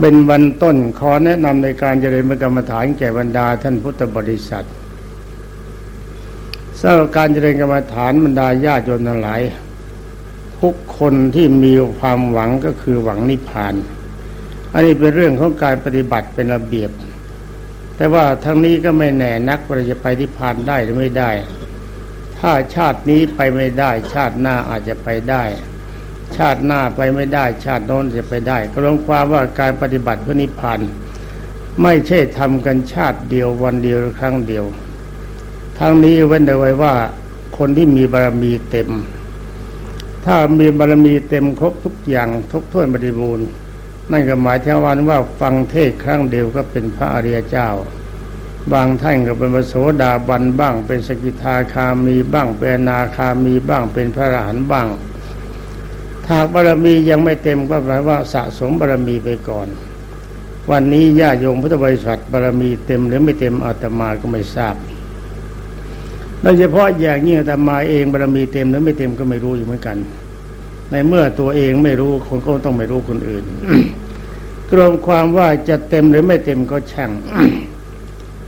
เป็นวันต้นขอแนะนำในการเจริญกรรมฐานแก่บรรดาท่านพุทธบริษัทสำหรับการเจริญกรรมฐานบรรดาญาติโยมทั้งหลายทุกคนที่มีความหวังก็คือหวังนิพพาน อันนี้เป็นเรื่องของการปฏิบัติเป็นระเบียบ แต่ว่าทั้งนี้ก็ไม่แน่นักว่าจะไปนิพพานได้หรือไม่ได้ ถ้าชาตินี้ไปไม่ได้ชาติหน้าอาจจะไปได้ ชาติหน้าไปไม่ได้ ชาติโน้นจะไปได้ก็ลงความว่าการปฏิบัติพื่อนิพพานไม่ใช่ทำกันชาติเดียววันเดียวครั้งเดียว ทั้งนี้เว้นแต่ไว้ว่าคนที่มีบารมีเต็ม ถ้ามีบารมีเต็มครบทุกอย่างทุกถ้วนบริบูรณ์นั่นก็หมายถึงวันว่าฟังเทศครั้งเดียวก็เป็นพระอริยเจ้า บางท่านก็เป็นพระโสดาบันบ้าง เป็นสกิทาคามีบ้างเป็นนาคามีบ้างเป็นพระอรหันต์บ้าง ถ้าบารมียังไม่เต็มก็แปลว่าสะสมบารมีไปก่อน วันนี้ญาโยมพุทธบริษัทบารมีเต็มหรือไม่เต็มอาตมาก็ไม่ทราบโดยเฉพาะอย่างนี้อาตมาเองบารมีเต็มหรือไม่เต็มก็ไม่รู้อยู่เหมือนกัน ในเมื่อตัวเองไม่รู้คนก็ต้องไม่รู้คนอื่นกรวมความว่าจะเต็มหรือไม่เต็มก็ช่าง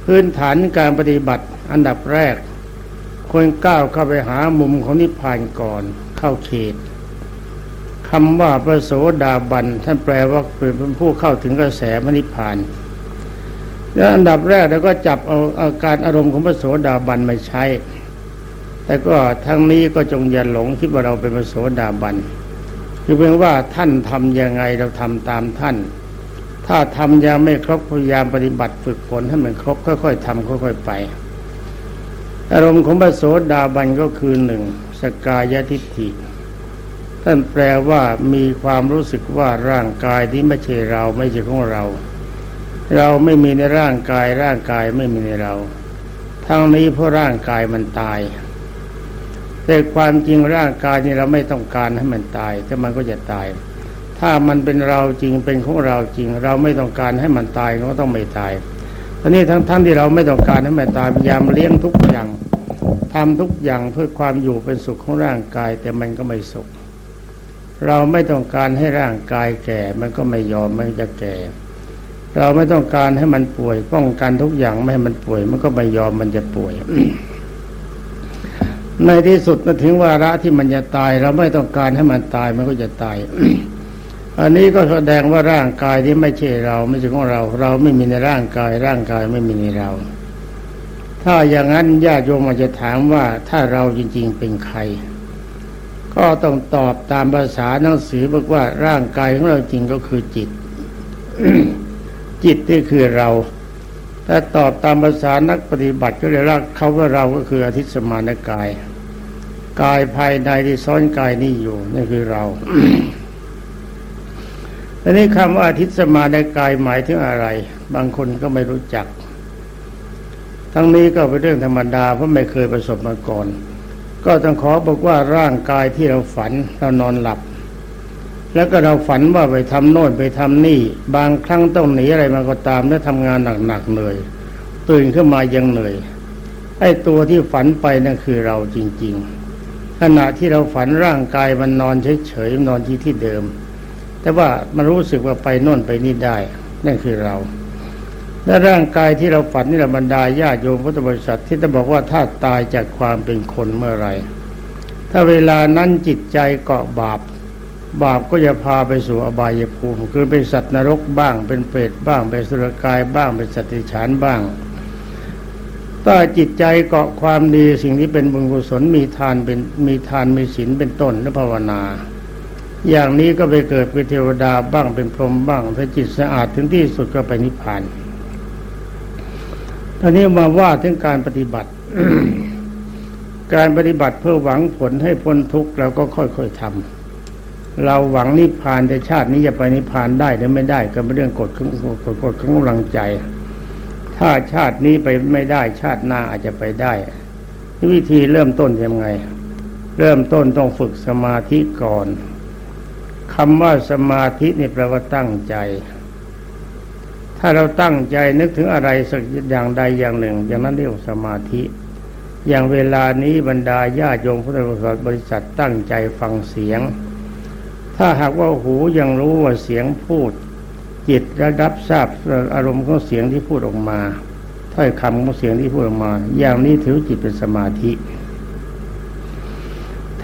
พื้นฐานการปฏิบัติอันดับแรกควรก้าวเข้าไปหามุมของนิพพานก่อน เข้าเขต คำว่าพระโสดาบันท่านแปลว่าเป็นผู้เข้าถึงกระแสมนิพพานแล้วอันดับแรกเราก็จับเอาอาการอารมณ์ของพระโสดาบันมาใช้ แต่ก็ทั้งนี้ก็จงอย่าหลงคิดว่าเราเป็นพระโสดาบันคือเพียงว่าท่านทำยังไงเราทำตามท่าน ถ้าทำยังไม่ครบพยายามปฏิบัติฝึกฝนให้มันครบค่อยๆทำค่อยๆไป อารมณ์ของพระโสดาบันก็คือหนึ่งสกายทิฏฐิ ท่านแปลว่ามีความรู้สึกว่าร่างกายที่ไม่ใช่เราไม่ใช่ของเรา เราไม่มีในร่างกายร่างกายไม่มีในเรา ทั้งนี้เพราะร่างกายมันตาย แต่ความจริงร่างกายนี้เราไม่ต้องการให้มันตายแต่มันก็จะตาย ถ้ามันเป็นเราจริงเป็นของเราจริง เราไม่ต้องการให้มันตายก็ต้องไม่ตายตอนนี้ทั้งทั้งที่เราไม่ต้องการให้มันตายพยายามเลี้ยงทุกอย่างทำทุกอย่างเพื่อความอยู่เป็นสุขของร่างกาย แต่มันก็ไม่สุข เราไม่ต้องการให้ร่างกายแก่ มันก็ไม่ยอมมันจะแก่ เราไม่ต้องการให้มันป่วย ป้องกันทุกอย่างไม่ให้มันป่วย มันก็ไม่ยอมมันจะป่วย ในที่สุดมาถึงวาระที่มันจะตาย เราไม่ต้องการให้มันตายมันก็จะตาย อันนี้ก็แสดงว่าร่างกายที่ไม่ใช่เรา ไม่ใช่ของเรา เราไม่มีในร่างกาย ร่างกายไม่มีในเรา ถ้าอย่างนั้นญาติโยมอาจจะถามว่าถ้าเราจริง ๆเป็นใคร ก็ต้องตอบตามภาษาหนังสือบอกว่าร่างกายของเราจริงก็คือจิต จิตที่คือเราถ้าตอบตามภาษานักปฏิบัติก็เรียกว่าเขาว่าเราก็คืออธิสมานกาย กายภายในที่ซ้อนกายนี้อยู่นี่คือเราอันนี้คำว่าอธิตสมานกายหมายถึงอะไร บางคนก็ไม่รู้จัก ทั้งนี้ก็เป็นเรื่องธรรมดาเพราะไม่เคยประสบมาก่อน ก็ต้องขอบอกว่าร่างกายที่เราฝันเรานอนหลับ แล้วก็เราฝันว่าไปทำโน่นไปทำนี่ บางครั้งต้องหนีอะไรมาก็ตามแล้วทำงานหนักๆเหนื่อยตื่นขึ้นมายังเหนื่อยไอ้ตัวที่ฝันไปนั่นคือเราจริง ๆ ขณะที่เราฝันร่างกายมันนอนเฉยๆนอนที่ที่เดิม แต่ว่ามันรู้สึกว่าไปโน่นไปนี่ได้นั่นคือเรา และร่างกายที่เราฝันนี่แหละบรรดาญาโยมพุทธบริษัทที่จะบอกว่าถ้าตายจากความเป็นคนเมื่อไรถ้าเวลานั้นจิตใจเกาะบาป บาปก็จะพาไปสู่อบายภูมิคือเป็นสัตว์นรกบ้าง เป็นเปรตบ้าง เป็นสุรกายบ้างเป็นสัตว์ฉานบ้างถ้าจิตใจเกาะความดีสิ่งที่เป็นบุญกุศลมีทานเป็นมีทานมีศีลเป็นต้นและภาวนา อย่างนี้ก็ไปเกิดเป็นเทวดาบ้างเป็นพรหมบ้างถ้าจิตสะอาดถึงที่สุดก็ไปนิพพาน ตอนนี้มาว่าถึงการปฏิบัติ การปฏิบัติเพื่อหวังผลให้พ้นทุกข์เราก็ค่อยๆทำเราหวังนิพพานแต่ชาตินี้จะไปนิพพานได้หรือไม่ได้ก็เป็นเรื่องกฎของกฎกฎของกำลังใจ ถ้าชาตินี้ไปไม่ได้ชาติหน้าอาจจะไปได้วิธีเริ่มต้นยังไง เริ่มต้นต้องฝึกสมาธิก่อนคำว่าสมาธินี่แปลว่าตั้งใจ ถ้าเราตั้งใจนึกถึงอะไรสักอย่างใดอย่างหนึ่ง อย่างนั้นเรียกสมาธิ อย่างเวลานี้บรรดาญาโยมพุทธบริษัทตั้งใจฟังเสียง ถ้าหากว่าหูยังรู้ว่าเสียงพูด จิตระรับทราบอารมณ์ของเสียงที่พูดออกมาถ้อยคำของเสียงที่พูดออกมา อย่างนี้ถือจิตเป็นสมาธิ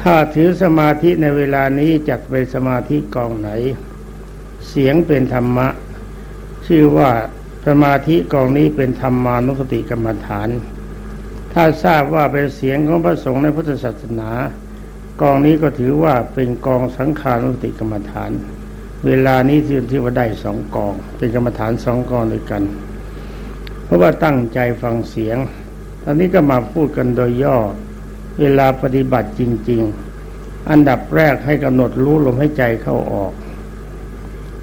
ถ้าถือสมาธิในเวลานี้จัดเป็นสมาธิกองไหน เสียงเป็นธรรมะ ชื่อว่าสมาธิกองนี้เป็นธรรมานุสติกรรมฐาน ถ้าทราบว่าเป็นเสียงของพระสงฆ์ในพุทธศาสนา กองนี้ก็ถือว่าเป็นกองสังขานุสติกรรมฐาน เวลานี้ที่ที่ว่าได้สองกอง เป็นกรรมฐานสองกองด้วยกัน เพราะว่าตั้งใจฟังเสียง ตอนนี้ก็มาพูดกันโดยย่อ เวลาปฏิบัติจริง ๆ อันดับแรกให้กำหนดรู้ลมให้ใจเข้าออก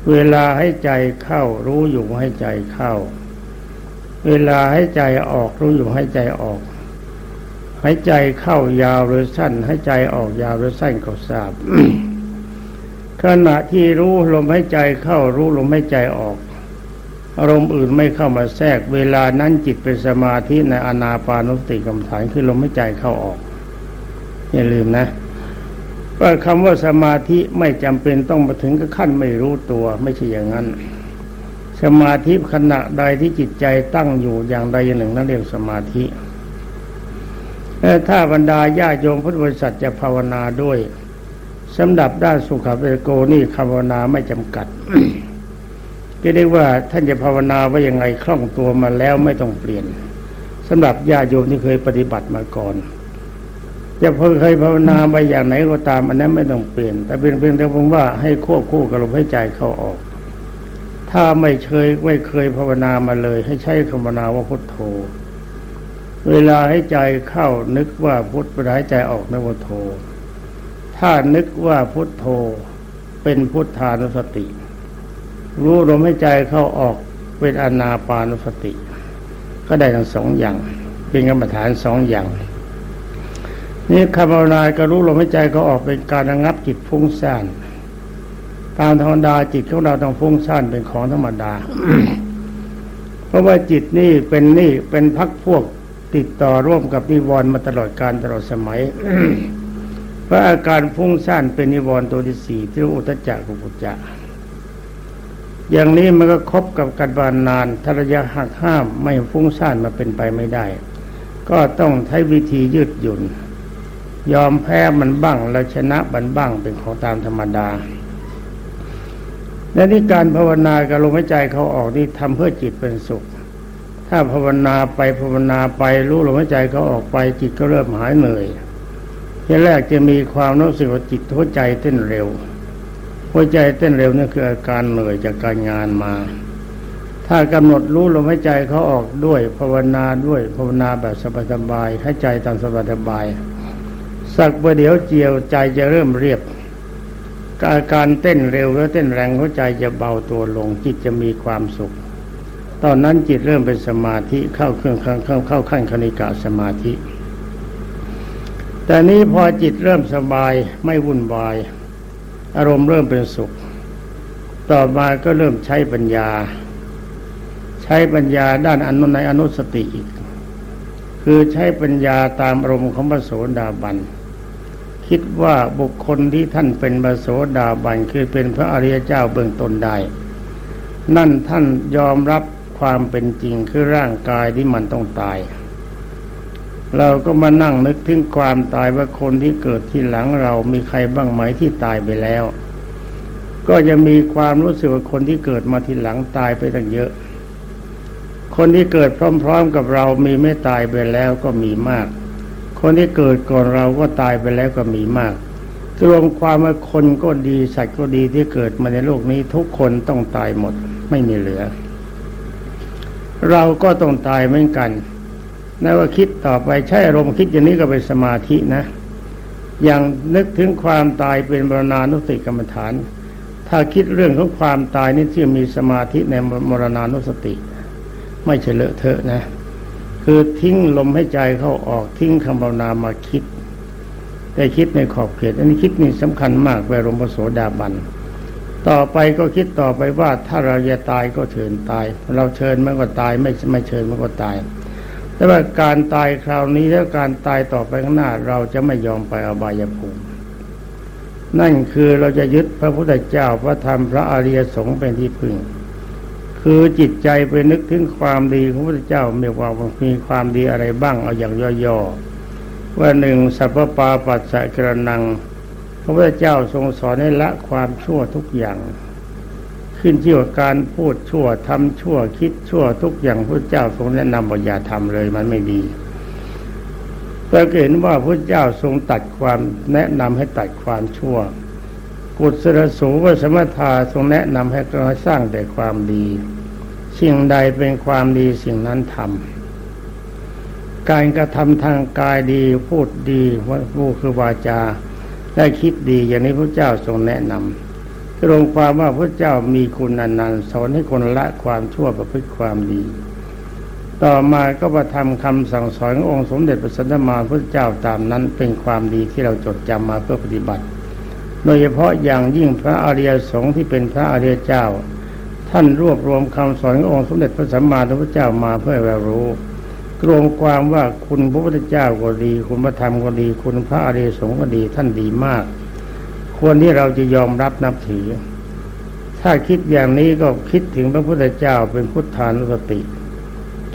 เวลาให้ใจเข้ารู้อยู่ให้ใจเข้า เวลาให้ใจออกรู้อยู่ให้ใจออกให้ใจเข้ายาวหรือสั้นให้ใจออกยาวหรือสั้นก็ทราบขณะที่รู้ลมให้ใจเข้ารู้ลมให้ใจออก อารมณ์อื่นไม่เข้ามาแทรก เวลานั้นจิตเป็นสมาธิในอนาปานุสติกรรมฐานคือลมให้ใจเข้าออก อย่าลืมนะ ว่าคำว่าสมาธิไม่จำเป็นต้องมาถึงกับขั้นไม่รู้ตัวไม่ใช่อย่างนั้น สมาธิขณะใดที่จิตใจตั้งอยู่อย่างใดอย่างหนึ่งนั่นเรียกสมาธิถ้าบรรดาญาโยมพุทธบริษัทจะภาวนาด้วยสำหรับด้านสุขเวโกนี่ภาวนาไม่จำกัดก็เรียกว่าท่านจะภาวนาว่ายังไงคล่องตัวมาแล้วไม่ต้องเปลี่ยนสำหรับญาโยมที่เคยปฏิบัติมาก่อน จะเพิ่งเคยภาวนาไปอย่างไหนก็ตามอันนั้นไม่ต้องเปลี่ยน แต่เป็นเพียงแต่ผมว่าให้ควบคู่กับลมหายใจเข้าออก ถ้าไม่เคยไม่เคยภาวนามาเลย ให้ใช้คำภาวนาว่าพุทโธ เวลาให้ใจเข้านึกว่าพุทเวลาให้ใจออกนึกว่าโธถ้านึกว่าพุทโธเป็นพุทธานุสติ รู้ลมให้ใจเข้าออกเป็นอนาปานุสติ ก็ได้ทั้งสองอย่าง เป็นกรรมฐานสองอย่าง นี่คำภาวนาก็รู้ลมหายใจก็ออกเป็นการระงับจิตฟุ้งซ่านตามธรรมดาจิตของเราต้องฟุ้งซ่านเป็นของธรรมดา เพราะว่าจิตนี่เป็นนี่เป็นพักพวกติดต่อร่วมกับนิวรณ์มาตลอดการตลอดสมัยเพราะอาการฟุ้งซ่านเป็นนิวรณ์ตัวที่สี่ที่อุตจักกุปุจจะอย่างนี้มันก็คบกับการบานนานถ้าระยะหักห้ามไม่ฟุ้งซ่านมาเป็นไปไม่ได้ ก็ต้องใช้วิธียืดหยุ่น ยอมแพ้มันบ้างแล้วชนะมันบ้างเป็นของตามธรรมดาและนี่การภาวนากับลมหายใจเขาออกนี่ทำเพื่อจิตเป็นสุข ถ้าภาวนาไปภาวนาไปรู้ลมหายใจเขาออกไปจิตก็เริ่มหายเหนื่อยทีแรกจะมีความรู้สึกว่าจิตหัวใจเต้นเร็ว หัวใจเต้นเร็วนี่คืออาการเหนื่อยจากการงานมา ถ้ากำหนดรู้ลมหายใจเขาออกด้วยภาวนาด้วยภาวนาแบบสบายๆให้ใจตามสบายๆ สักประเดี๋ยวเจียวใจจะเริ่มเรียบอาการเต้นเร็วแล้วเต้นแรงหัวใจจะเบาตัวลง จิตจะมีความสุข ตอนนั้นจิตเริ่มเป็นสมาธิเข้าเครื่องเข้าเข้าขั้นคณิกาสมาธิ แต่นี้พอจิตเริ่มสบายไม่วุ่นวาย อารมณ์เริ่มเป็นสุข ต่อมาก็เริ่มใช้ปัญญา ใช้ปัญญาด้านอนุในอนุสติอีก คือใช้ปัญญาตามอารมณ์ของพระโสดาบัน คิดว่าบุคคลที่ท่านเป็นบาโสดาบันคือเป็นพระอริยเจ้าเบื้องต้นได้นั่นท่านยอมรับความเป็นจริงคือร่างกายที่มันต้องตาย เราก็มานั่งนึกถึงความตายว่าคนที่เกิดที่หลังเรามีใครบ้างไหมที่ตายไปแล้ว ก็จะมีความรู้สึกว่าคนที่เกิดมาทีหลังตายไปตั้งเยอะ คนที่เกิดพร้อม ๆกับเรามีไม่ตายไปแล้วก็มีมาก คนที่เกิดก่อนเราก็ตายไปแล้วก็มีมากรวมความว่าคนก็ดีสัตว์ก็ดีที่เกิดมาในโลกนี้ทุกคนต้องตายหมดไม่มีเหลือ เราก็ต้องตายเหมือนกันนั่นว่าคิดต่อไปใช่อารมณ์คิดอย่างนี้ก็เป็นสมาธินะอย่างนึกถึงความตายเป็นบรณานุสติกรรมฐาน ถ้าคิดเรื่องของความตายนี่ที่มีสมาธิในมรณานุสติ ไม่เฉลอะเทอะนะ คือทิ้งลมให้ใจเข้าออกทิ้งคำภาวนามาคิด แต่คิดในขอบเขตอันนี้คิดนี่สำคัญมากไปรมโสดาบัน ต่อไปก็คิดต่อไปว่าถ้าเราจะตายก็เชิญตาย เราเชิญมันก็ตายไม่ไม่เชิญมันก็ตาย แต่ว่าการตายคราวนี้แล้วการตายต่อไปข้างหน้าเราจะไม่ยอมไปอบายภูมินั่นคือเราจะยึดพระพุทธเจ้าพระธรรมพระอริยสงฆ์เป็นที่พึ่ง คือจิตใจไปนึกถึงความดีของพระเจ้ามีความมีความดีอะไรบ้างเอาอย่างย่อๆว่าหนึ่งสัพพปาปัสสะกระนังพระพุทธเจ้าทรงสอนให้ละความชั่วทุกอย่าง ขึ้นที่ว่าการพูดชั่วทำชั่วคิดชั่วทุกอย่างพระเจ้าทรงแนะนำว่าอย่าทำเลยมันไม่ดีเราเห็นว่าพระเจ้าทรงตัดความแนะนำให้ตัดความชั่ว กุศลสูวสมถาทรงแนะนำให้เราสร้างแต่ความดี สิ่งใดเป็นความดีสิ่งนั้นทำการกระทำทางกายดีพูดดีว่าพูดคือวาจา ได้คิดดีอย่างนี้พระเจ้าทรงแนะนำตรงความว่าพระเจ้ามีคุณอนันต์สอนให้คนละความชั่วประพฤติความดี ต่อมาก็ประทำคำสั่งสอนขององค์สมเด็จพระสันตมาพระเจ้าตามนั้นเป็นความดีที่เราจดจำมาเพื่อปฏิบัติ โดยเฉพาะอย่างยิ่งพระอริยสงฆ์ที่เป็นพระอริยเจ้า ท่านรวบรวมคำสอนขององค์สมเด็จพระสัมมาสัมพุทธเจ้ามาเพื่อเรารู้รวมความว่าคุณพระพุทธเจ้าก็ดี คุณพระธรรมก็ดี คุณพระอริยสงฆ์ก็ดีท่านดีมาก ควรที่เราจะยอมรับนับถือ ถ้าคิดอย่างนี้ก็คิดถึงพระพุทธเจ้าเป็นพุทธานุสติ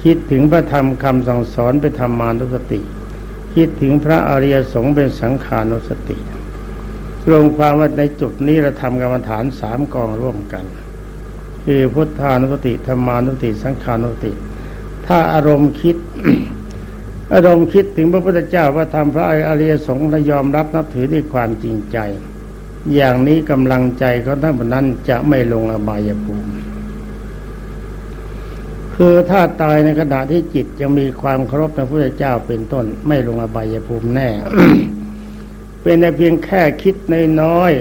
คิดถึงพระธรรมคำสั่งสอนเป็นธรรมานุสติ คิดถึงพระอริยสงฆ์เป็นสังขานุสติ รวมความว่าในจุดนี้เราทำกรรมฐานสามกองร่วมกัน คือพุทธานุสติธรรมานุสติ สังขานุสติ ถ้าอารมณ์คิด อารมณ์คิดถึงพระพุทธเจ้าพระธรรมพระอริยสงฆ์และยอมรับนับถือด้วยความจริงใจ อย่างนี้กำลังใจเขาท่านนั้นจะไม่ลงอบายภูมิคือถ้าตายในขณะที่จิตยังมีความเคารพในพระพุทธเจ้าเป็นต้น ไม่ลงอบายภูมิแน่ เป็นแต่เพียงแค่คิดน้อย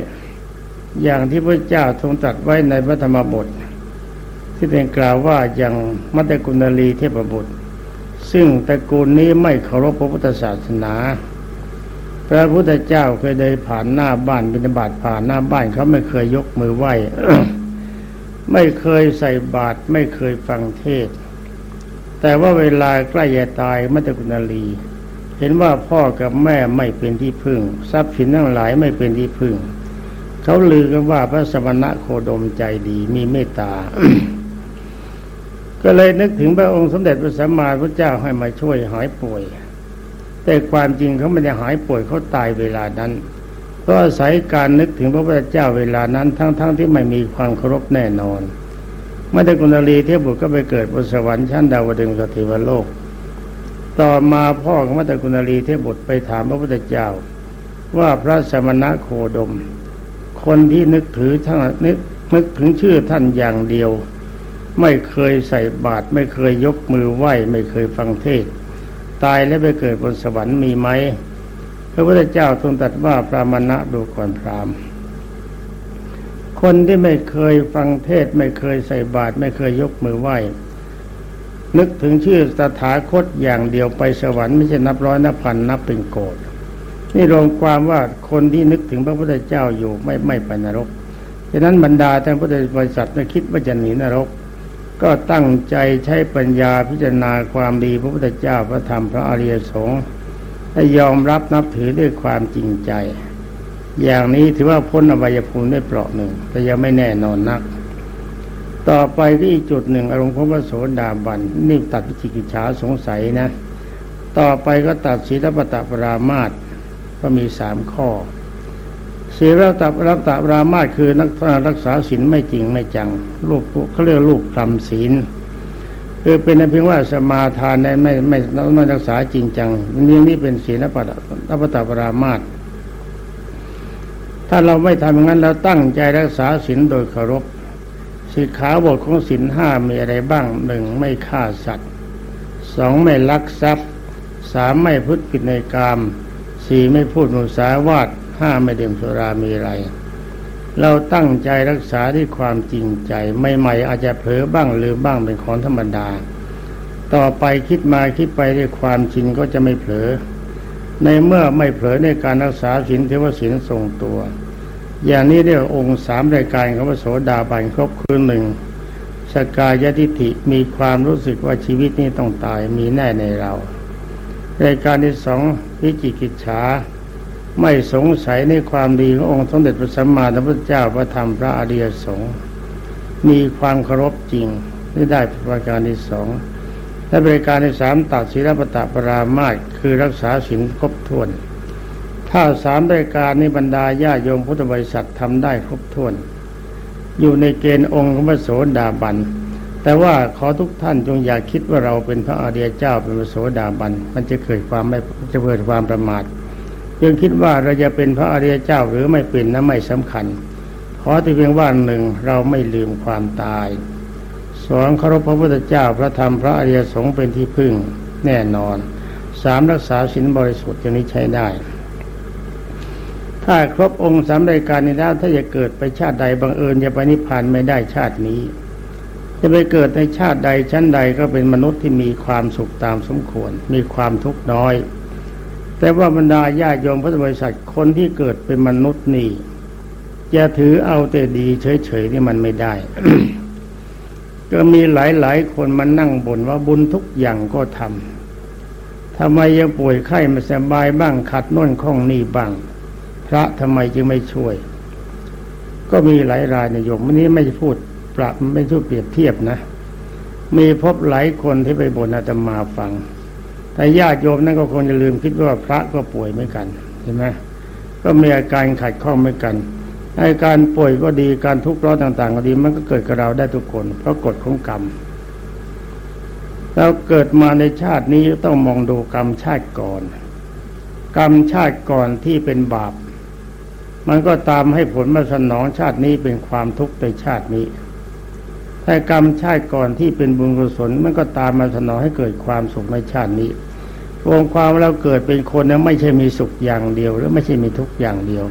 ๆอย่างที่พระเจ้าทรงตรัสไว้ในพระธรรมบท ที่เป็นกล่าวว่าอย่างมัตตกุณลีเทพบุตร ซึ่งตระกูลนี้ไม่เคารพพระพุทธศาสนา พระพุทธเจ้าเคยเดินผ่านหน้าบ้านบิณฑบาตผ่านหน้าบ้านเขาไม่เคยยกมือไหว้ไม่เคยใส่บาตรไม่เคยฟังเทศ แต่ว่าเวลาใกล้จะตายมัตกุณลี เห็นว่าพ่อกับแม่ไม่เป็นที่พึ่ง ทรัพย์สินทั้งหลายไม่เป็นที่พึ่ง เขาลือกันว่าพระสมณะโคดมใจดีมีเมตตา ก็เลยนึกถึงพระองค์สมเด็จพระสัมมาสัมพุทธเจ้าให้มาช่วยหายป่วย แต่ความจริงเขาไม่ได้หายป่วยเขาตายเวลานั้นก็อาศัยการนึกถึงพระพุทธเจ้าเวลานั้น ทั้งๆทที่ไม่มีความเคารพแน่นอนเมื่อได้กุณลีเทพบุตรก็ไปเกิดบนสวรรค์ชั้นดาวดึงสถิวโลก ต่อมาพ่อของมัตตกุณลีเทพบุตรไปถามพระพุทธเจ้า ว่าพระสมณะโคดม คนที่นึกถือทั้งนึกนึกถึงชื่อท่านอย่างเดียว ไม่เคยใส่บาตรไม่เคยยกมือไหว้ไม่เคยฟังเทศ ตายแล้วไปเกิดบนสวรรค์มีไหมพระพุทธเจ้าทรงตรัสว่าพระมณะดูก่อนพรามคนที่ไม่เคยฟังเทศไม่เคยใส่บาตรไม่เคยยกมือไหว้ นึกถึงชื่อสถาคตอย่างเดียวไปสวรรค์ไม่ใช่นับร้อยนับพันนับเป็นโกดนี่รวมความว่าคนที่นึกถึงพระพุทธเจ้าอยู่ไม่ไม่ไปนรกฉะนั้นบรรดาท่านพุทธบริษัทไม่คิดว่าจะหนีนรก ก็ตั้งใจใช้ปัญญาพิจารณาความดีพระพุทธเจ้าพระธรรมพระอริยสงฆ์ให้ยอมรับนับถือด้วยความจริงใจ อย่างนี้ถือว่าพ้นอบายภูมิได้เปราะหนึ่ง แต่ยังไม่แน่นอนนัก ต่อไปที่จุดหนึ่งอารมณ์พระโสดาบันนี่ตัดวิจิกิจฉาสงสัยนะ ต่อไปก็ตัดศีลปตะปรามาตก็มีสามข้อศีลปตะรับตะปรามาตคือนักรักษาศีลไม่จริงไม่จังลูกเขาเรียกลูกทำศีลคือเป็นเพียงว่าสมาทานในไม่ไม่ไม่รักษาจริงจังนี่นี่เป็นศีลปัตตปตะปรามาตถ้าเราไม่ทำอย่างนั้นเราตั้งใจรักษาศีลโดยเคารพ สิกขาบทของศีลห้ามีอะไรบ้างหนึ่งไม่ฆ่าสัตว์สองไม่ลักทรัพย์สามไม่พุทธกิจในกามสี่ไม่พูดมุสาวาทห้าไม่ดื่มสุรามีอะไร เราตั้งใจรักษาด้วยความจริงใจใหม่ๆอาจจะเผลอบ้างหรือบ้างเป็นของธรรมดา ต่อไปคิดมาคิดไปด้วยความจริงก็จะไม่เผลอ ในเมื่อไม่เผลอในการรักษาศีลเทวศีลทรงตัว อย่างนี้เรียกองค์สามรายการของพระโสดาบันครบคือหนึ่งสกายทิฏฐิมีความรู้สึกว่าชีวิตนี้ต้องตายมีแน่ในเรารายการที่สองวิจิกิจฉาไม่สงสัยในความดีขององค์สมเด็จพระสัมมาสัมพุทธเจ้าพระธรรมพระอริยสงฆ์มีความเคารพจริงนี่ได้ประการที่สองและบริการที่สามตัดศีลปตะปรามาสคือรักษาศีลครบถ้วน ถ้าสามบริการนี้บรรดาญาโยมพุทธบริษัททำได้ครบถ้วน อยู่ในเกณฑ์องค์พระโสดาบัน แต่ว่าขอทุกท่านจงอย่าคิดว่าเราเป็นพระอริยเจ้าเป็นพระโสดาบัน มันจะเกิดความไม่จะเกิดความประมาทยังคิดว่าเราจะเป็นพระอริยเจ้าหรือไม่เป็นนั้นไม่สำคัญขอแต่เพียงว่าหนึ่งเราไม่ลืมความตายสองเคารพพระพุทธเจ้าพระธรรมพระอริยสงฆ์เป็นที่พึ่งแน่นอนสามรักษาศีลบริสุทธิ์อย่างนี้ใช้ได้ ถ้าครบองค์สามรายการนี้แล้วถ้าจะเกิดไปชาติใดบังเอิญจะไปนิพพานไม่ได้ชาตินี้ จะไปเกิดในชาติใดชั้นใดก็เป็นมนุษย์ที่มีความสุขตามสมควร มีความทุกข์น้อย แต่ว่าบรรดาญาโยมพระบริษัทคนที่เกิดเป็นมนุษย์นี่จะถือเอาแต่ดีเฉยๆนี่มันไม่ได้ ก็มีหลายๆคนมานั่งบ่นว่าบุญทุกอย่างก็ทำทำไมยังป่วยไข้ไม่สบายบ้างขัดน่นข้องนี่บ้าง พระทำไมจึงไม่ช่วย ก็มีหลายรายในโยมวันนี้ไม่พูดปรับไม่ช่วยเปรียบเทียบนะ มีพบหลายคนที่ไปบ่นอาตมาฟัง แต่ญาติโยมนั่นก็คงจะลืมคิดว่าพระก็ป่วยเหมือนกันเห็นไหมก็มีอาการขัดข้องเหมือนกันอาการป่วยก็ดีการทุกข์ร้อนต่าง ๆ ก็ดีมันก็เกิดกับเราได้ทุกคน เพราะกฎของกรรมเราเกิดมาในชาตินี้ต้องมองดูกรรมชาติก่อน กรรมชาติก่อนที่เป็นบาป มันก็ตามให้ผลมาสนองชาตินี้เป็นความทุกข์ในชาตินี้ถ้ากรรมชาติก่อนที่เป็นบุญกุศลมันก็ตามมาสนองให้เกิดความสุขในชาตินี้รวมความเราเกิดเป็นคนนั้นไม่ใช่มีสุขอย่างเดียว หรือไม่ใช่มีทุกข์อย่างเดียว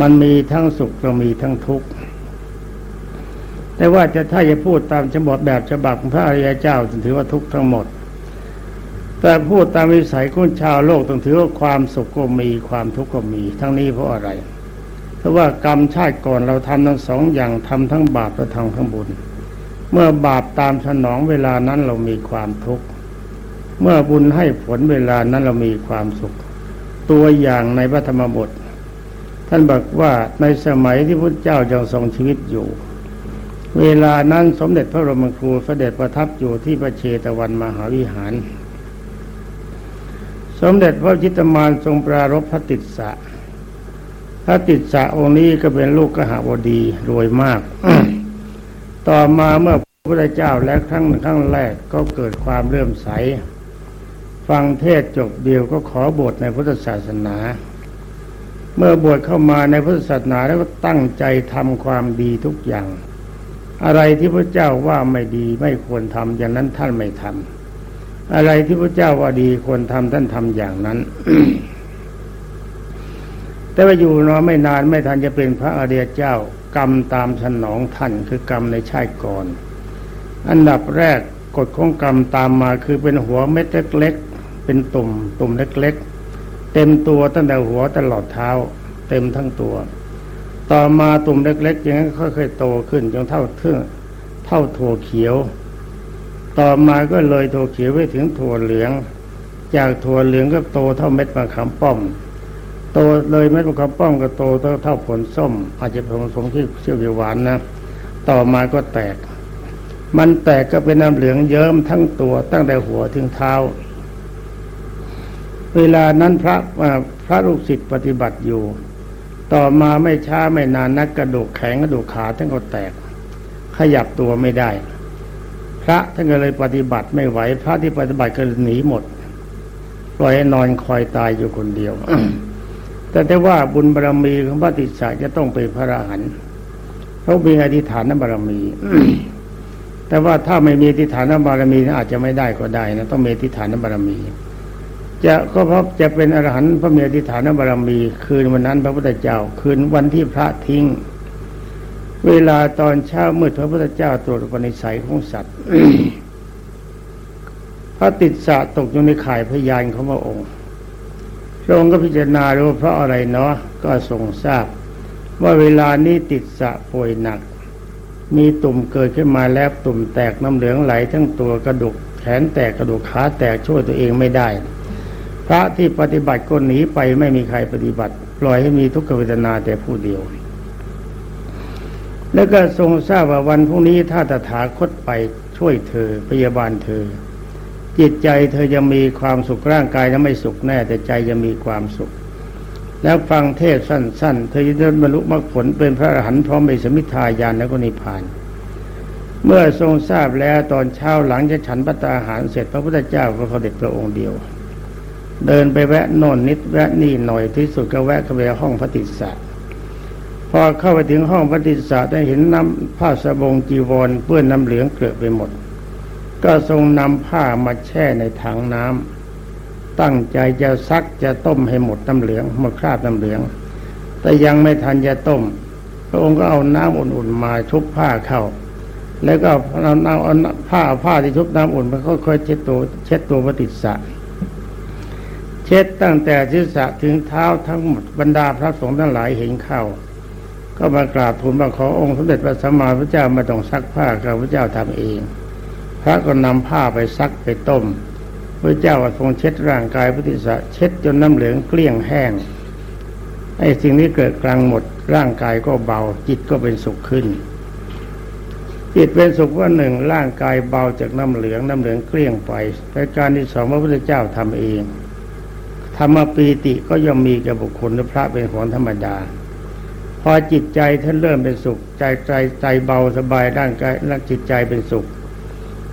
มันมีทั้งสุขก็มีทั้งทุกข์แต่ว่าจะถ้าจะพูดตามฉบับแบบฉบับของพระอริยเจ้าถือว่าทุกข์ทั้งหมด แต่พูดตามวิสัยของชาวโลกต้องถือว่าความสุขก็มีความทุกข์ก็มี ทั้งนี้เพราะอะไร ราะว่ากรรมชาติก่อนเราทำทั้งสองอย่างทำทั้งบาปและทำทั้งบุญ เมื่อบาปตามสนองเวลานั้นเรามีความทุกข์เมื่อบุญให้ผลเวลานั้นเรามีความสุข ตัวอย่างในพระธรรมบท ท่านบอกว่าในสมัยที่พระเจ้ายังทรงชีวิตอยู่ เวลานั้นสมเด็จพระรมครูเสด็จประทับอยู่ที่พระเชตวันมหาวิหาร สมเด็จพระจิตมานทรงปรารภพระติสสะ พระติสสะองค์นี้ก็เป็นลูกกหบดีรวยมาก ต่อมาเมื่อพระพุทธเจ้าและครั้งครั้งแรกก็เกิดความเลื่อมใส ฟังเทศจบเดียวก็ขอบทในพุทธศาสนา เมื่อบวชเข้ามาในพุทธศาสนาแล้วก็ตั้งใจทำความดีทุกอย่าง อะไรที่พระเจ้าว่าไม่ดีไม่ควรทำอย่างนั้นท่านไม่ทำอะไรที่พระเจ้าว่าดีควรทำท่านทำอย่างนั้น แต่ว่าอยู่นอไม่นานไม่ทันจะเป็นพระอริยเจ้า กรรมตามสนองท่านคือกรรมในชาติก่อน อันดับแรกกฎของกรรมตามมาคือเป็นหัวเม็ดเล็กๆเป็นตุ่มตุ่มเล็กๆ เต็มตัวตั้งแต่หัวตลอดเท้า เต็มทั้งตัว ต่อมาตุ่มเล็กๆอย่างนั้นค่อยๆโตขึ้นจนเท่าเท่าเท่าถั่วเขียว ต่อมาก็เลยถั่วเขียวไปถึงถั่วเหลือง จากถั่วเหลืองก็โตเท่าเม็ดมะขามป้อม โตเลยเม็ดมะขามป้อมก็โตเท่าเท่าผลส้ม อาจจะผสมที่เชี่ยวหวานนะ ต่อมาก็แตก มันแตกก็เป็นน้ำเหลืองเยิ้มทั้งตัวตั้งแต่หัวถึงเท้า เวลานั้นพระพระลูกศิษย์ปฏิบัติอยู่ ต่อมาไม่ช้าไม่นานนักกระดูกแข็งกระดูกขาทั้งก็แตก ขยับตัวไม่ได้ พระท่านก็เลยปฏิบัติไม่ไหว พระที่ปฏิบัติก็หนีหมดปล่อยให้นอนคอยตายอยู่คนเดียว แต่แต่ว่าบุญบารรมีของพระติสสะจะต้องเป็นพระอรหันต์เขามีอธิฐานบารรมี แต่ว่าถ้าไม่มีอธิฐานบารมีอาจจะไม่ได้ก็ได้นะต้องมีอธิฐานบารมี จะก็เพราะจะเป็นอรหันต์พระมียธิฐานบารมี คืนวันนั้นพระพุทธเจ้า คืนวันที่พระทิ้ง เวลาตอนเช้ามืดพระพุทธเจ้าตรวจปณิสัยของสัตว์พระติดสะตกอยู่ในข่ายพยานของพระองค์ พระองค์ก็พิจารณาดูเพราะอะไรเนาะก็ทรงทราบ ว่าเวลานี้ติดสะป่วยหนัก มีตุ่มเกิดขึ้นมาแล้วตุ่มแตกน้ำเหลืองไหลทั้งตัวกระดูกแขนแตกกระดูกขาแตกช่วยตัวเองไม่ได้ พระที่ปฏิบัติก็หนีไปไม่มีใครปฏิบัติ ปล่อยให้มีทุกขเวทนาแต่ผู้เดียว แล้วก็ทรงทราบว่าวันพรุ่งนี้ถ้าตถาคตไปช่วยเธอพยาบาลเธอ จิตใจเธอจะมีความสุขร่างกายจะไม่สุขแน่ แต่ใจจะมีความสุข แล้วฟังเทศสั้น ๆ เธอจะได้บรรลุมรรคผลเป็นพระอรหันต์พร้อมในสมิทายานแล้วก็นิพพาน เมื่อทรงทราบแล้วตอนเช้าหลังจากฉันพัตตาหารเสร็จพระพุทธเจ้าก็เสด็จพระองค์เดียว เดินไปแวะโน่นนิดแวะนี่หน่อยที่สุดก็แวะเข้าไปห้องพระติสสะพอเข้าไปถึงห้องพระติสสะได้เห็นน้ำผ้าสบงจีวรเปื้อนน้ำเหลืองเกลือไปหมด ก็ทรงนำผ้ามาแช่ในถังน้ำตั้งใจจะซักจะต้มให้หมดน้ำเหลืองหมดคราบน้ำเหลือง แต่ยังไม่ทันจะต้ม พระองค์ก็เอาน้ำอุ่นๆมาชุบผ้าเข้า แล้วก็เอาเอาผ้าผ้าที่ชุบน้ำอุ่นมาค่อยๆเช็ดตัวเช็ดตัวพระติสะเช็ดตั้งแต่ศีรษะถึงเท้าทั้งหมดบรรดาพระสงฆ์ทั้งหลายเห็นเข้า ก็มากราบทูลว่าขอองค์สมเด็จพระสัมมาสัมพุทธเจ้ามาต้องซักผ้าข้าพระเจ้าทำเอง ระก็นำผ้าไปซักไปต้มพระเจ้าทรงเช็ดร่างกายพระติสะเช็ดจนน้ำเหลืองเกลี้ยงแห้งไอ้สิ่งนี้เกิดกลางหมดร่างกายก็เบาจิตก็เป็นสุขขึ้น จิตเป็นสุขว่าหนึ่งร่างกายเบาจากน้ำเหลืองน้ำเหลืองเกลี้ยงไปรายการที่สองพระพุทธเจ้าทำเองธรรมปีติก็ย่อมมีแก่บุคคลหรือพระเป็นของธรรมดา พอจิตใจท่านเริ่มเป็นสุข ใจใจใจเบาสบายร่างกายและจิตใจเป็นสุข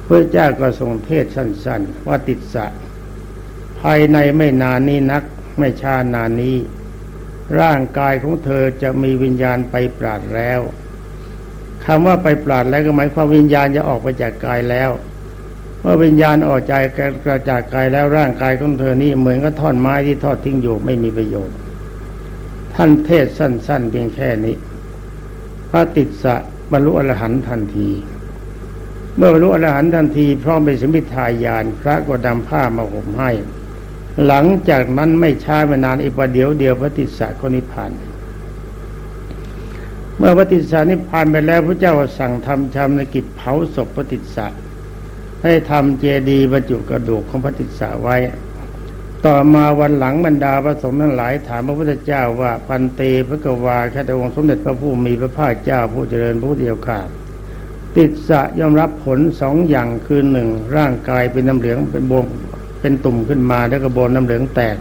พระเจ้าก็ทรงเทศสั้น ๆ ว่าติดสะ ภายในไม่นานนี้นัก ไม่ช้านานนี้ ร่างกายของเธอจะมีวิญญาณไปปราดแล้วคำว่าไปปราดแล้วก็หมายความวิญญาณจะออกไปจากกายแล้วเมื่อวิญญาณออกใจกระจากกายแล้วร่างกายของเธอนี่เหมือนกับท่อนไม้ที่ทอดทิ้งอยู่ไม่มีประโยชน์ ท่านเทศสั้นๆเพียงแค่นี้ พระติดสะบรรลุอรหันต์ทันที เมื่อบรรลุอรหันต์ทันทีพร้อมเป็นสมิทายาน พระก็ดำผ้ามาห่มให้ หลังจากนั้นไม่ช้าม่นานอีกประเดี๋ยวเดียวพระติสสะก็นิพพานเมื่อพระติสสะนิพพานไปแล้วพระเจ้าสั่งทำชามในกิจเผาศพพระติสสะให้ทำเจดีย์บรรจุกระดูกของพระติสสะไว้ ต่อมาวันหลังบรรดาพระสงฆ์ทั้งหลายถามพระพุทธเจ้าว่าพันเตพระกวาแค่แต่องค์สมเด็จพระผู้มีพระภาคเจ้าผู้เจริญผู้เดียวขาด ติดสะยอมรับผลสองอย่างคือหนึ่งร่างกายเป็นน้ำเหลืองเป็นบวมเป็นตุ่มขึ้นมาแล้วก็โบนน้ำเหลืองแตก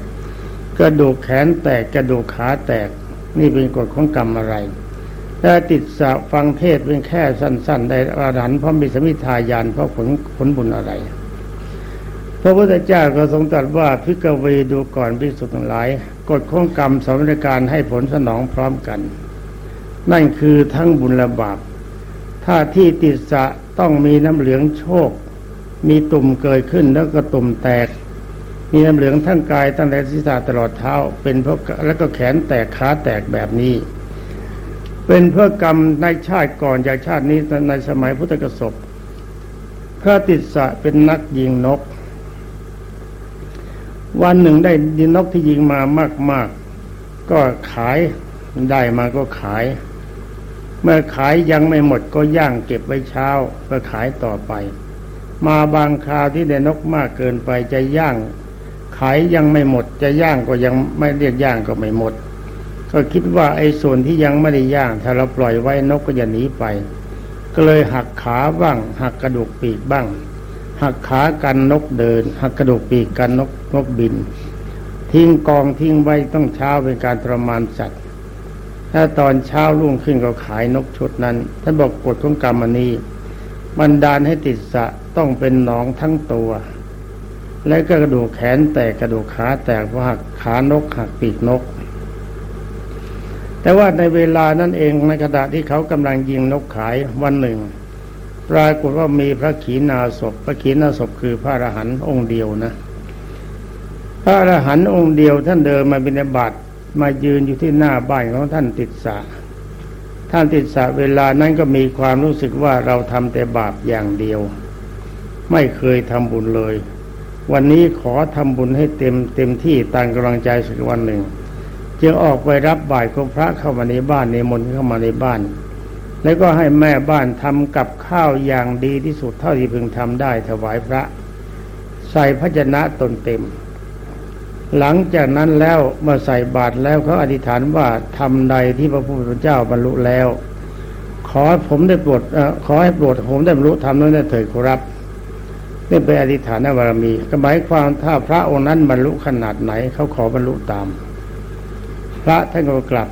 กระดูกแขนแตกกระดูกขาแตก นี่เป็นกฎของกรรมอะไรถ้าติดสะฟังเทศเป็นแค่สั้น ๆ ได้อาหันเพราะมีสมิทายานเพราะผลผลบุญอะไรพระพุทธเจ้าก็ทรงตรัสว่าพิกเวดูก่อนพิสุทธิ์ทั้งหลายกฎของกรรมสมรการให้ผลสนองพร้อมกัน นั่นคือทั้งบุญและบาป ถ้าที่ติดสะต้องมีน้ำเหลืองโชค มีตุ่มเกิดขึ้นแล้วก็ตุ่มแตก มีน้ำเหลืองทั้งกายตั้งแต่ศีรษะตลอดเท้า เป็นเพราะแล้วก็แขนแตกขาแตกแบบนี้ เป็นเพื่อกรรมในชาติก่อนจากชาตินี้ในสมัยพุทธกสบพระติสสะเป็นนักยิงนก วันหนึ่งได้ยินนกที่ยิงมามากๆก็ขายได้มาก็ขาย เมื่อขายยังไม่หมดก็ย่างเก็บไว้เช้าเพื่อขายต่อไป มาบางคราวที่ได้นกมากเกินไปจะย่าง ขายยังไม่หมด จะย่างก็ยังไม่เรียกย่างก็ไม่หมด ก็คิดว่าไอ้ส่วนที่ยังไม่ได้ย่าง ถ้าเราปล่อยไว้นกก็จะหนีไป ก็เลยหักขาบ้าง หักกระดูกปีกบ้าง หักขากันนกเดิน หักกระดูกปีกกันนกนกบิน ทิ้งกองทิ้งไว้ต้องเช้าเป็นการทรมานสัตว์ ถ้าตอนเช้ารุ่งขึ้นก็ขายนกชุดนั้นท่านบอกกฎของกรรมนี้บันดาลให้ติดสะต้องเป็นหนองทั้งตัว และก็กระดูกแขนแตกกระดูกขาแตกเพราะหักขานกหักปีกนก แต่ว่าในเวลานั้นเองในขณะที่เขากำลังยิงนกขายวันหนึ่ง ปรากฏว่ามีพระขีณาสพพระขีณาสพคือพระอรหันต์องค์เดียวนะ พระอรหันต์องค์เดียวท่านเดินมาบิณฑบาต มายืนอยู่ที่หน้าบ้านของท่านติดสาท่านติดสาเวลานั้นก็มีความรู้สึกว่าเราทำแต่บาปอย่างเดียว ไม่เคยทำบุญเลย วันนี้ขอทำบุญให้เต็มเต็มที่ตามกำลังใจสักวันหนึ่งจึงออกไปรับบาตรของพระเข้ามาในบ้านในมนต์เข้ามาในบ้าน แล้วก็ให้แม่บ้านทำกับข้าวอย่างดีที่สุดเท่าที่พึงทำได้ถวายพระ ใส่พระชนะตนเต็ม หลังจากนั้นแล้วมื่อใส่บาตรแล้วเขาอธิษฐานว่าทำใดที่พระพุทธเจ้าบรรลุแล้ว ขอผมได้โปรดขอให้โปรดผมได้บรรลุธรรมนั้นเถิดครับนี่เป็นอธิษฐานบารมีก็หมายความถ้าพระองค์นั้นบรรลุขนาดไหน เขาขอบรรลุตาม พระท่านก็กลับ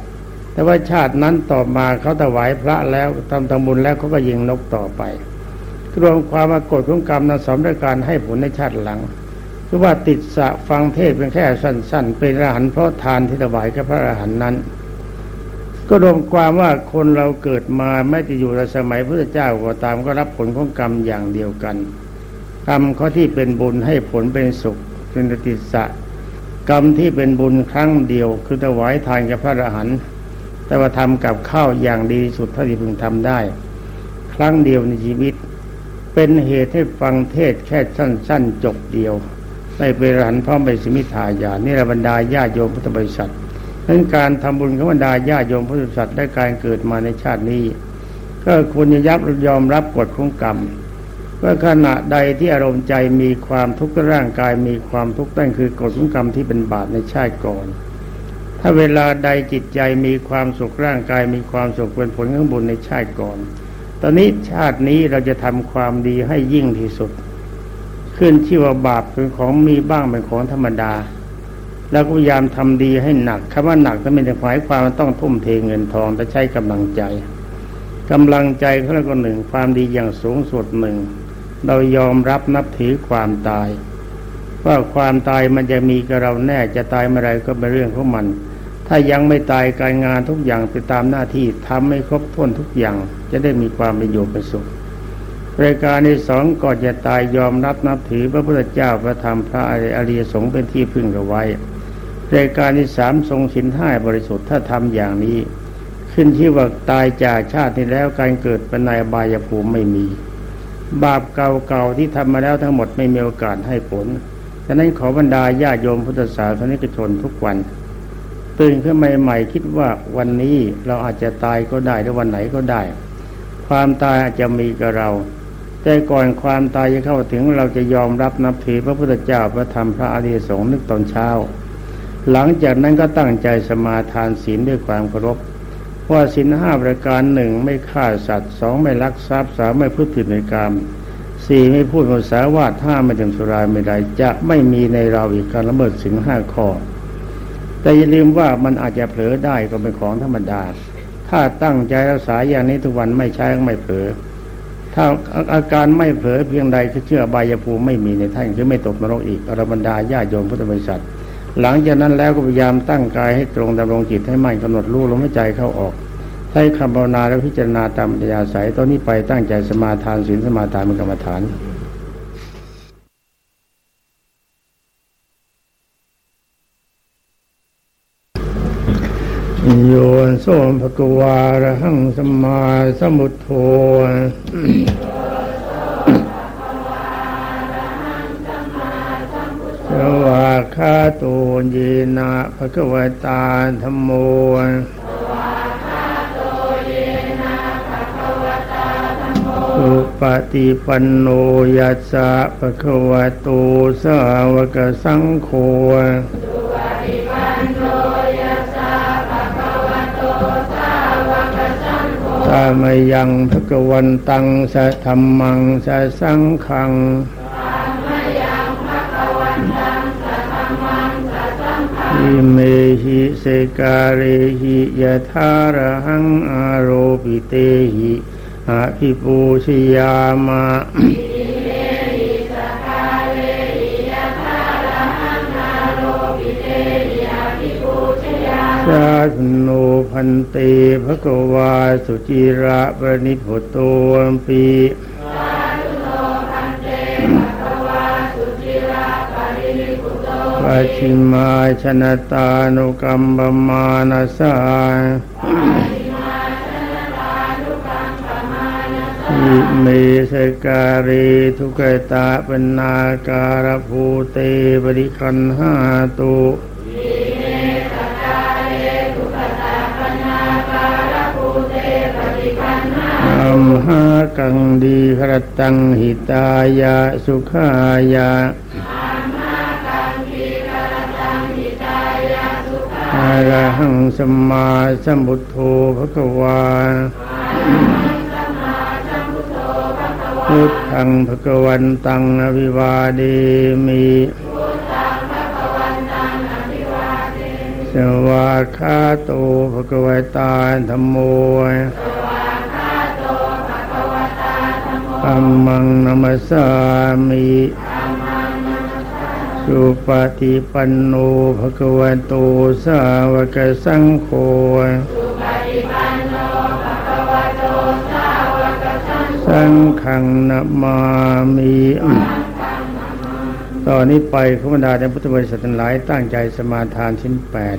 แต่ว่าชาตินั้นต่อมาเขาถวายพระแล้วทำทำบุญแล้วเขาก็ยิงนกต่อไปรวมความมากฏของกรรมนั้นสมด้วยการให้ผลในชาติหลัง คือว่าติดสะฟังเทศเป็นแค่สั้น ๆ เป็นอรหันต์เพราะทานที่ถวายกับพระอรหันต์นั้น ก็รวมความว่าคนเราเกิดมาไม่จะอยู่ในสมัยพระเจ้าก็ตามก็รับผลของกรรมอย่างเดียวกัน กรรมข้อที่เป็นบุญให้ผลเป็นสุขเป็นติสะกรรมที่เป็นบุญครั้งเดียว คือถวายทานกับพระอรหันต์แต่ว่าทำกับข้าวอย่างดีสุดเท่าที่พึงทำได้ ครั้งเดียวในชีวิต เป็นเหตุให้ฟังเทศแค่สั้น ๆ จบเดียว ได้ไปรันพร้อมไปสมิทายานี่ระบรรดาญาโยมพุทธบริษัทดังการทำบุญของบรรดาญาโยมพุทธบริษัทได้การเกิดมาในชาตินี้ ก็ควรจะยับยอมรับกฎของกรรมว่าขณะใดที่อารมณ์ใจมีความทุกข์ร่างกายมีความทุกข์นั่นคือกฎของกรรมที่เป็นบาปในชาติก่อน ถ้าเวลาใดจิตใจมีความสุขร่างกายมีความสุขเป็นผลของบุญในชาติก่อน ตอนนี้ชาตินี้เราจะทำความดีให้ยิ่งที่สุด ขึ้นชื่อว่าบาปเป็นของมีบ้างเป็นของธรรมดา แล้วก็พยายามทำดีให้หนักคำว่าหนักก็ไม่ได้หมายความว่าต้องทุ่มเทเงินทองแต่ใช้กำลังใจกำลังใจเขาแล้วก็หนึ่งความดีอย่างสูงสุดหนึ่งเรายอมรับนับถือความตาย ว่าความตายมันจะมีกับเราแน่จะตายเมื่อไรก็เป็นเรื่องของมัน ถ้ายังไม่ตายการงานทุกอย่างไปตามหน้าที่ทำให้ครบถ้วนทุกอย่าง จะได้มีความเป็นอยู่เป็นสุข รายการที่สองก่อนจะตายยอมรับนับถือพระพุทธเจ้าพระธรรมพระอริยสงฆ์เป็นที่พึ่งเอาไว้รายการที่สามทรงสินห้าบริสุทธิ์ถ้าทำอย่างนี้ ขึ้นที่ว่าตายจากชาติที่แล้วการเกิดเป็นนายบายภูมิไม่มี บาปเก่าๆที่ทำมาแล้วทั้งหมดไม่มีโอกาสให้ผลฉะนั้นขอบรรดาญาโยมพุทธศาสนิกชนทุกวันตื่นขึ้นใหม่ๆคิดว่าวันนี้เราอาจจะตายก็ได้หรือวันไหนก็ได้ ความตายอาจจะมีกับเรา แต่ก่อนความตายจะเข้าถึงเราจะยอมรับนับถือพระพุทธเจ้าพระธรรมพระอริยสงฆ์นึกตอนเช้า หลังจากนั้นก็ตั้งใจสมาทานศีลด้วยความเคารพว่าสินห้าประการหนึ่งไม่ฆ่าสัตว์สองไม่ลักทรัพย์สามไม่พูดถึงในกรรมสี่ไม่พูดภาษาวาทห้าไม่ดื่มสุราไม่ได้จะไม่มีในเราอีกการละเมิดสินห้าข้อ แต่อย่าลืมว่ามันอาจจะเผลอได้ก็เป็นของธรรมดา ถ้าตั้งใจรักษาอย่างนี้ทุกวันไม่ใช้ก็ไม่เผลอ ถ้าอาการไม่เผลอเพียงใดคือเชื่อบายภูมิไม่มีในท่านคือไม่ตกนรกอีกอรบรรดาญาโยมพุทธบริษัท หลังจากนั้นแล้วก็พยายามตั้งกายให้ตรงดำรงจิตให้มั่นกำหนดรู้ลมหายใจเข้าออกใช้คำภาวนาและพิจารณาตามปัญญาสายตอนนี้ไปตั้งใจสมาทานศีลสมาทานเป็นกรรมฐาน โยนโสมภกวาระหังสมาสมุทโธสวาคาตูเยนะภะคะวตาธรรมโมสุปฏิปันโนยัสสะภะคะวะโตสาวกสังโฆ ตามยังภะคะวันตังสะธรรมังสะสังฆังอิเมหิเสการิหิยะทาระหังอารปิเตหิอะภิปูชยามะ สาสโนพันเตภะกวาสุจิระปนิพุตโตมปีปัชิมาชนตานุกัมบมานาสาอิเมสการีทุกตาปนาการภูเตบริคันหาตุ มหากังดีครตังหิตายาสุขายาอระหังสมมาสมุทโธภควาพุทธังภะกวันตังอภิวาเดมิสวาคาโตภะกวตาธรรมโม ธัมมังนัมสสามิสุปฏิปันโนภะคะวะโตสาวกสังโฆสังฆังนามามิตอนนี้ไปขบรรดาในพุทธบริษัททั้งหลายตั้งใจสมาทานชิ้นแปด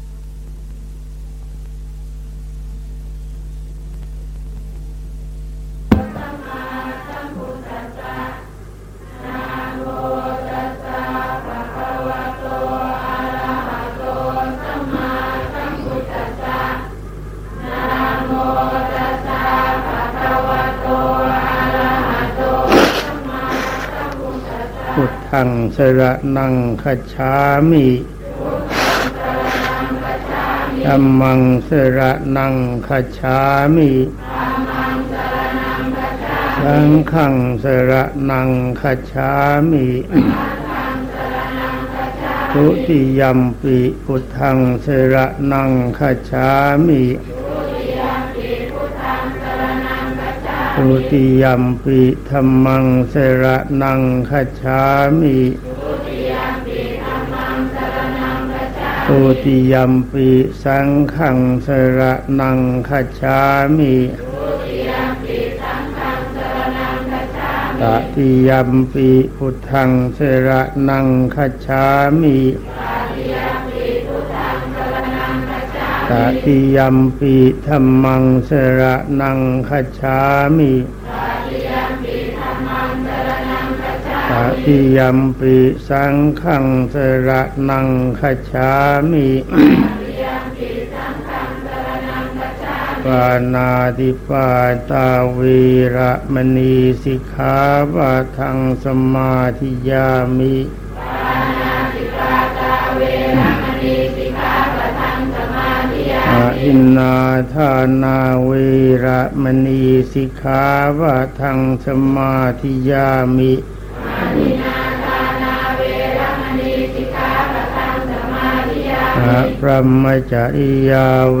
ระนังคจามิธัมมังสระนังคจามิสังฆังสระนังคจามิทุติยัมปิพุทธังสระนังคจามิทุติยัมปิธรรมังสระนังคจามิ ทุติยัมปิสังฆังสระนังคจามิตติยัมปิพุทธังสระนังคจามิตติยัมปิธรรมังสระนังคจามิต ติยัมปิสังฆังสระนังคจฉามิปานาติปาตาวีระมณีสิกขาปะทังสมาธิยามิอะอินนาทานาเวระมณีสิกขาปะทังสมาธิยามิ อะพระมจริยาเว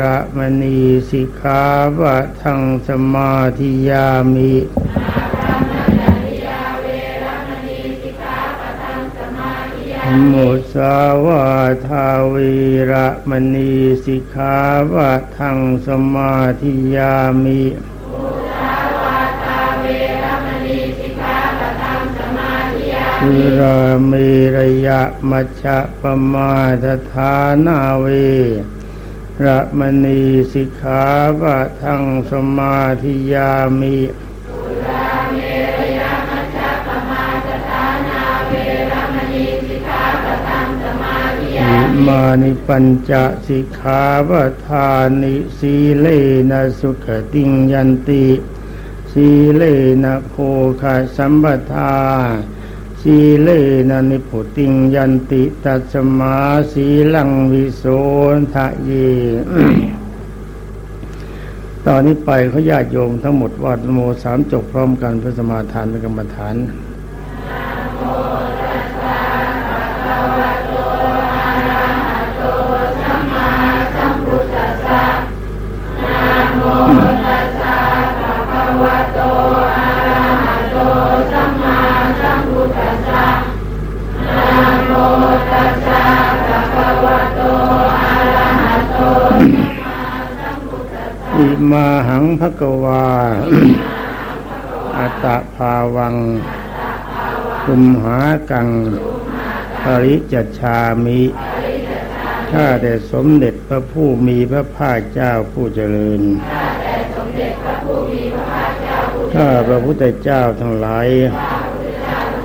ระมณีสิกขาปะทังสมาธิยามิมุสาวาทาวีระมณีสิกขาปะทังสมาธิยามิ สุรามีระยะมัชะปมาทฐานาเวระมณีสิกขาปะทังสมาธิยามิมานิปัญจสิกขาปทานิสีเลนะสุขติงยันติ สีเลนะโภคสัมปทา สีเลนะนิพุติงยันติตัสมาสีลังวิโสทะเย ตอนนี้ไปเขาญาติโยมทั้งหมดวัดโมสามจบพร้อมกันเพื่อสมาทานเป็นกรรมฐาน อิมาหังภกวา อัตภาวังคุมหากังปริจัชามิถ้าแต่สมเด็จพระผู้มีพระภาคเจ้าผู้เจริญถ้าพระพุทธเจ้าทั้งหลาย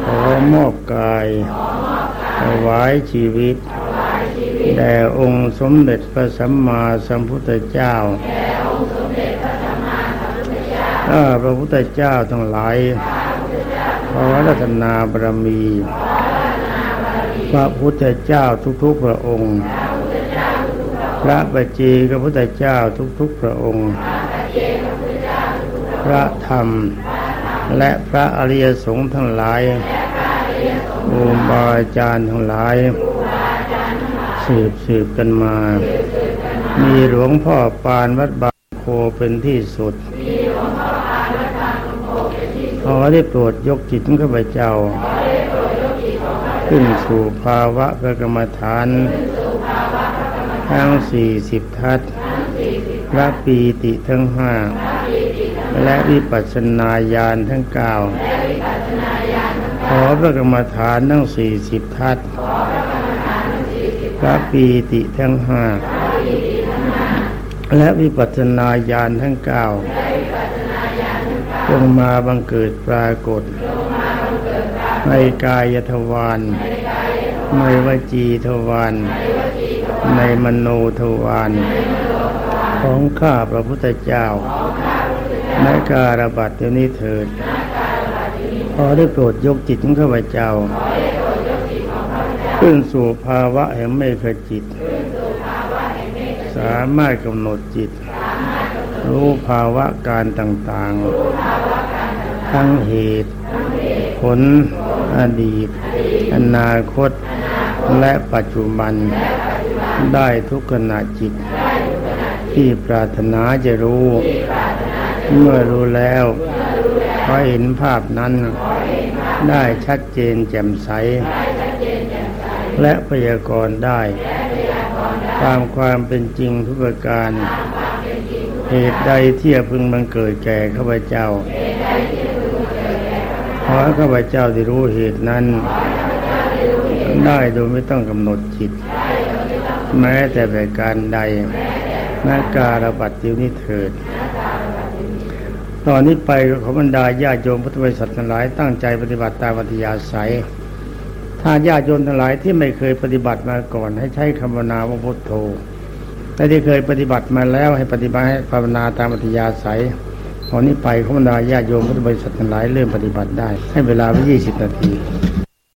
ขอมอบกายถวายชีวิต แด่องค์สมเด็จพระสัมมาสัมพุทธเจ้าข้าพระพุทธเจ้าทั้งหลายขอรัตนาบารมี พระพุทธเจ้าทุกๆพระองค์ พระบัจเจกพุทธเจ้าทุกๆพระองค์ พระธรรม และพระอริยสงฆ์ทั้งหลายครูบาอาจารย์ทั้งหลาย สืบสืบกันมา มีหลวงพ่อปานวัดบางโคเป็นที่สุด ขอได้โปรดยกจิตข้าพเจ้า ขึ้นสู่ภาวะพระกรรมฐาน ทั้งสี่สิบทัศพระปีติทั้งห้าและวิปัสสนาญาณทั้งเก้าขอพระกรรมฐานทั้งสี่สิบทัศ พระปีติทั้งห้าและวิปัสสนาญาณทั้งเก้าจงมาบังเกิดปรากฏ ในกายทวารในวจีทวารในมโนทวารของข้าพระพุทธเจ้าในการบัตินี้เถิดขอได้โปรดยกจิตของข้าพเจ้า ขึ้นสู่ภาวะแห่งไม่ขจิต สามารถกำหนดจิต รู้ภาวะการต่างๆ ทั้งเหตุ ผล อดีต อนาคต และปัจจุบันได้ทุกขณะจิต ที่ปรารถนาจะรู้ เมื่อรู้แล้วขอเห็นภาพนั้นได้ชัดเจนแจ่มใส และพยากรณ์ได้ ตามความเป็นจริงทุกประการ เหตุใดที่พึงบังเกิดแก่ข้าพเจ้า ขอข้าพเจ้าได้รู้เหตุนั้น ได้โดยไม่ต้องกำหนดจิต แม้แต่ประการใดนาการบัติวนี้เถิด ตอนนี้ไปขอบรรดาญาโยมพุทธบริษัททั้งหลายตั้งใจปฏิบัติตามวัตยาศัย ถ้าญาติโยมทั้งหลายที่ไม่เคยปฏิบัติมาก่อน ให้ใช้คำภาวนาวพุทโธแต่ที่เคยปฏิบัติมาแล้วให้ปฏิบัติให้ภาวนาตามวัตยาศัยตอนนี้ไปขบรรดาญาโยมพุทธบริษัททั้งหลายเริ่มปฏิบัติได้ ให้เวลาไว้ยี่สิบนาที